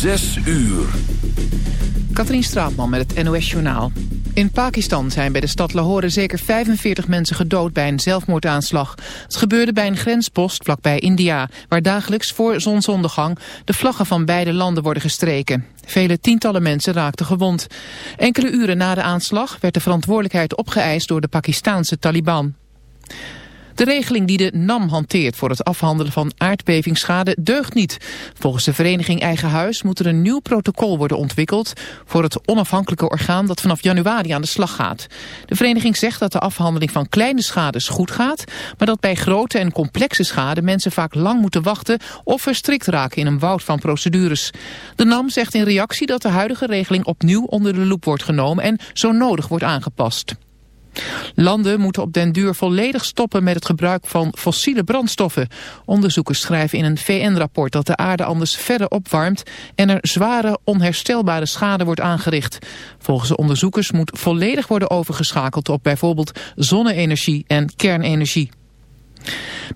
Zes uur. Katrien Straatman met het NOS Journaal. In Pakistan zijn bij de stad Lahore zeker 45 mensen gedood bij een zelfmoordaanslag. Het gebeurde bij een grenspost vlakbij India, waar dagelijks voor zonsondergang de vlaggen van beide landen worden gestreken. Vele tientallen mensen raakten gewond. Enkele uren na de aanslag werd de verantwoordelijkheid opgeëist door de Pakistaanse Taliban. De regeling die de NAM hanteert voor het afhandelen van aardbevingsschade deugt niet. Volgens de vereniging Eigen Huis moet er een nieuw protocol worden ontwikkeld voor het onafhankelijke orgaan dat vanaf januari aan de slag gaat. De vereniging zegt dat de afhandeling van kleine schades goed gaat, maar dat bij grote en complexe schade mensen vaak lang moeten wachten of verstrikt raken in een woud van procedures. De NAM zegt in reactie dat de huidige regeling opnieuw onder de loep wordt genomen en zo nodig wordt aangepast. Landen moeten op den duur volledig stoppen met het gebruik van fossiele brandstoffen. Onderzoekers schrijven in een VN-rapport dat de aarde anders verder opwarmt en er zware onherstelbare schade wordt aangericht. Volgens de onderzoekers moet volledig worden overgeschakeld op bijvoorbeeld zonne-energie en kernenergie.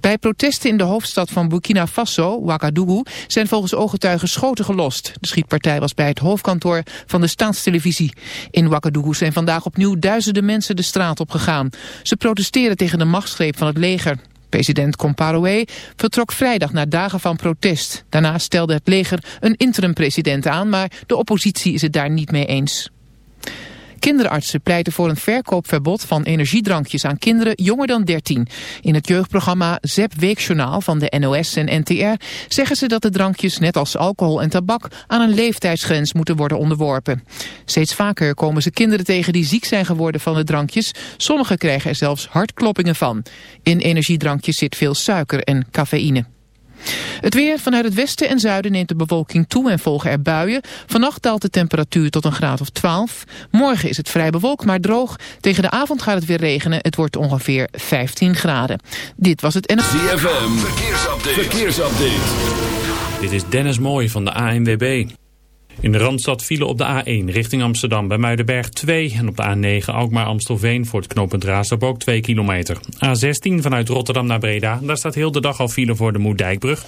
Bij protesten in de hoofdstad van Burkina Faso, Ouagadougou, zijn volgens ooggetuigen schoten gelost. De schietpartij was bij het hoofdkantoor van de staatstelevisie. In Ouagadougou zijn vandaag opnieuw duizenden mensen de straat op gegaan. Ze protesteren tegen de machtsgreep van het leger. President Compaoré vertrok vrijdag na dagen van protest. Daarna stelde het leger een interim-president aan, maar de oppositie is het daar niet mee eens. Kinderartsen pleiten voor een verkoopverbod van energiedrankjes aan kinderen jonger dan 13. In het jeugdprogramma ZEP Weekjournaal van de NOS en NTR zeggen ze dat de drankjes net als alcohol en tabak aan een leeftijdsgrens moeten worden onderworpen. Steeds vaker komen ze kinderen tegen die ziek zijn geworden van de drankjes. Sommigen krijgen er zelfs hartkloppingen van. In energiedrankjes zit veel suiker en cafeïne. Het weer vanuit het westen en zuiden neemt de bewolking toe en volgen er buien. Vannacht daalt de temperatuur tot een graad of 12. Morgen is het vrij bewolkt, maar droog. Tegen de avond gaat het weer regenen. Het wordt ongeveer 15 graden. Dit was het NF... ZFM, verkeersupdate. verkeersupdate. Dit is Dennis Mooij van de ANWB. In de Randstad vielen op de A1 richting Amsterdam bij Muidenberg 2 en op de A9 Alkmaar-Amstelveen voor het knooppunt Raasdorp ook 2 kilometer. A16 vanuit Rotterdam naar Breda, daar staat heel de dag al file voor de Moerdijkbrug.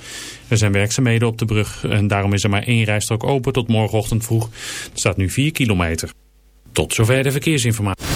Er zijn werkzaamheden op de brug en daarom is er maar één rijstrook open tot morgenochtend vroeg. Er staat nu 4 kilometer. Tot zover de verkeersinformatie.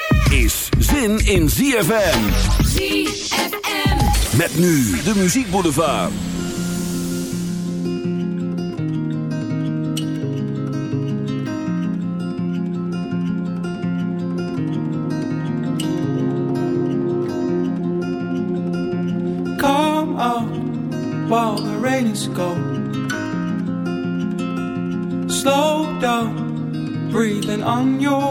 Is zin in ZFM. ZFM. Met nu de muziekboulevard. Come on, while the rain is gone. Slow down, breathing on your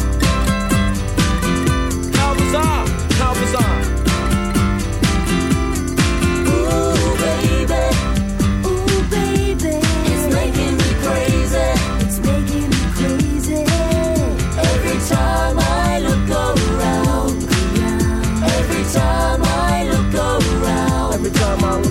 I'm on.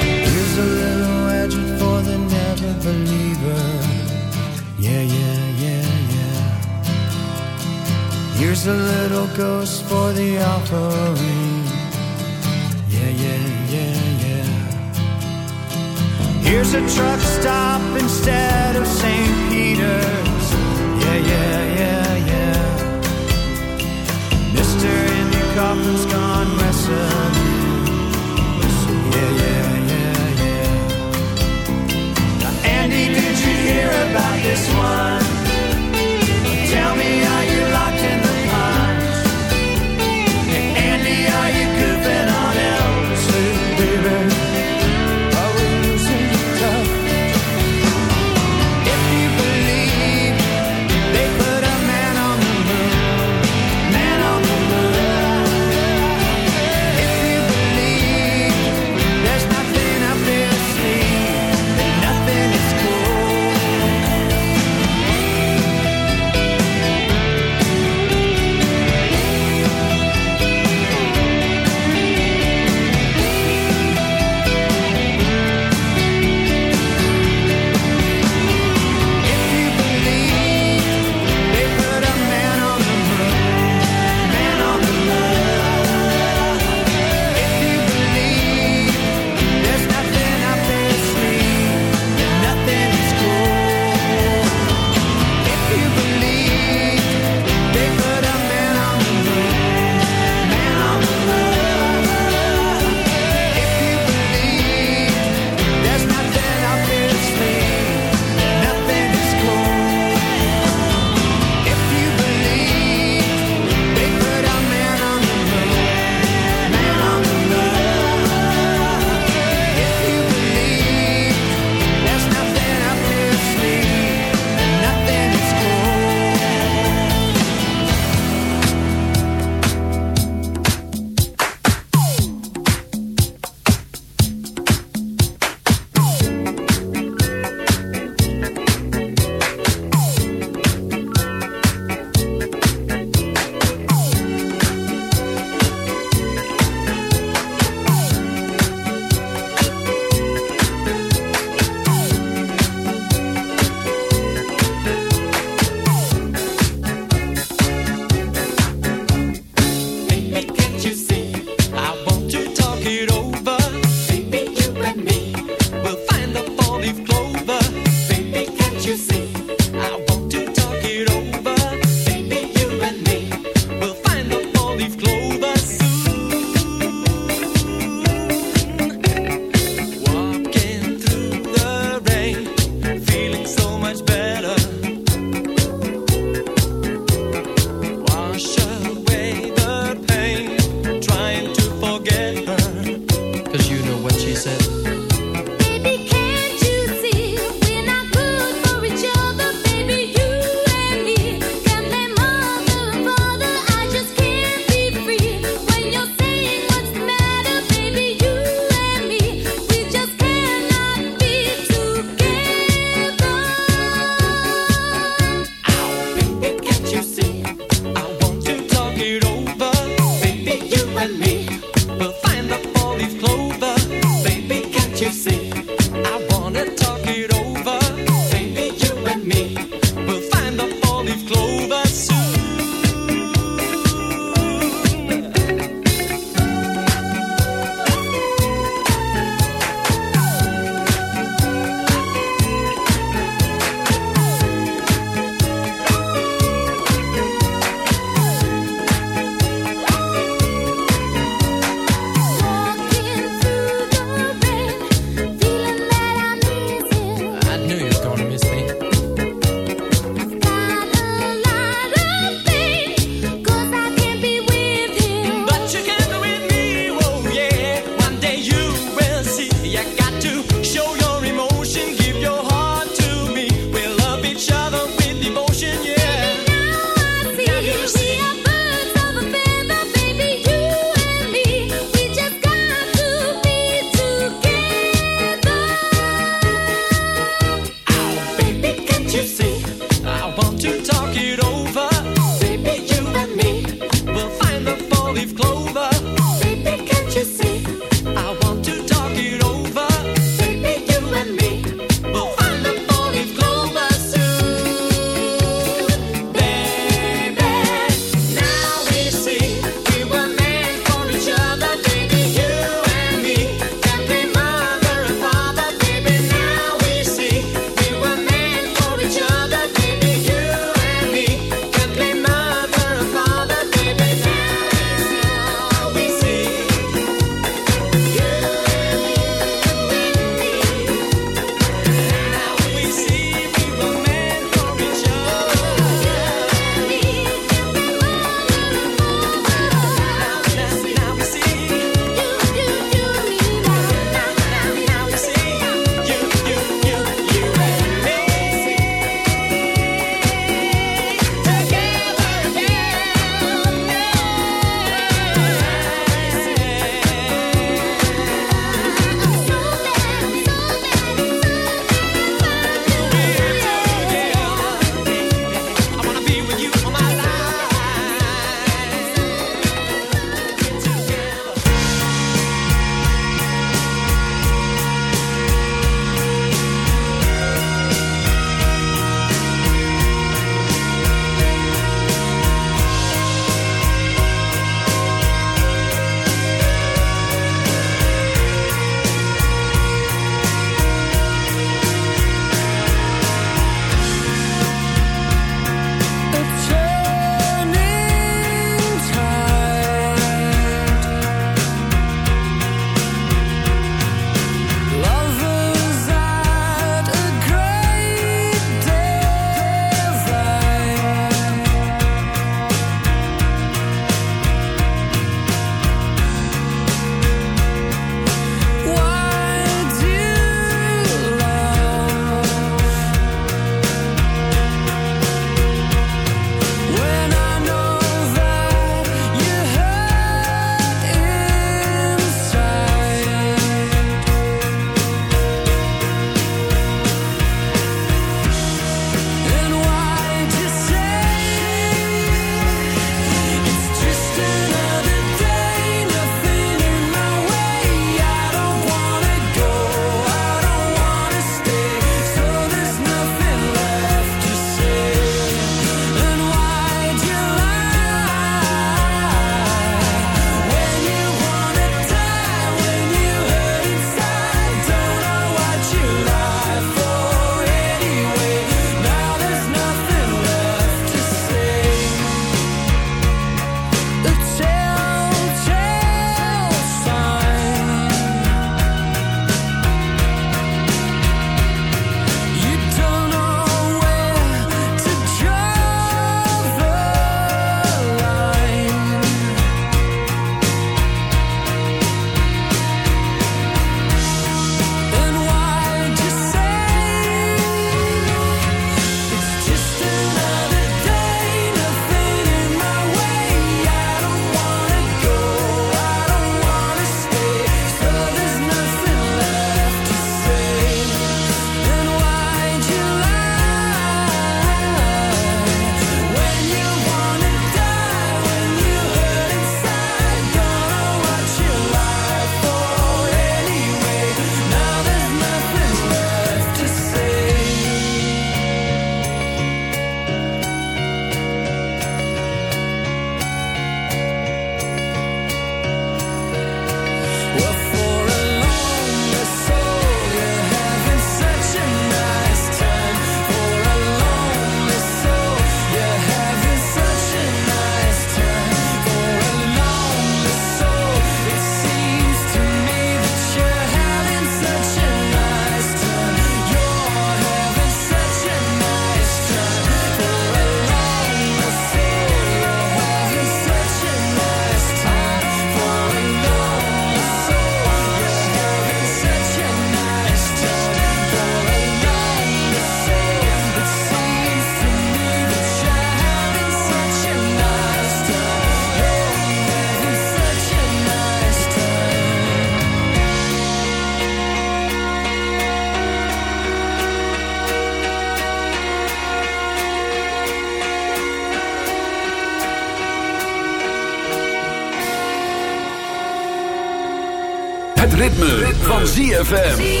ritme, van ZFM.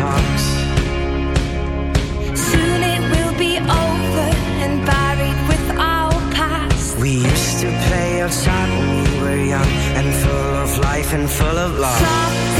Talks. Soon it will be over and buried with our past. We used to play outside when we were young and full of life and full of love. Some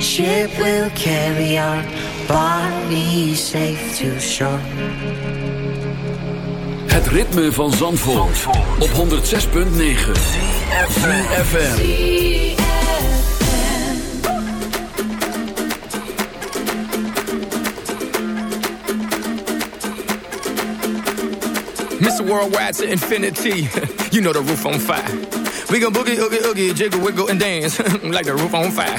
ship will carry our bodies safe to shore. Het ritme van Zandvoort, op 106.9 FM. Mr. Worldwide to infinity. you know the roof on fire. We go boogie, oogie, oogie, jiggle, wiggle, and dance like the roof on fire.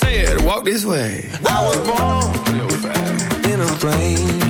She turned around and said, "Walk this way." I was born in a plane.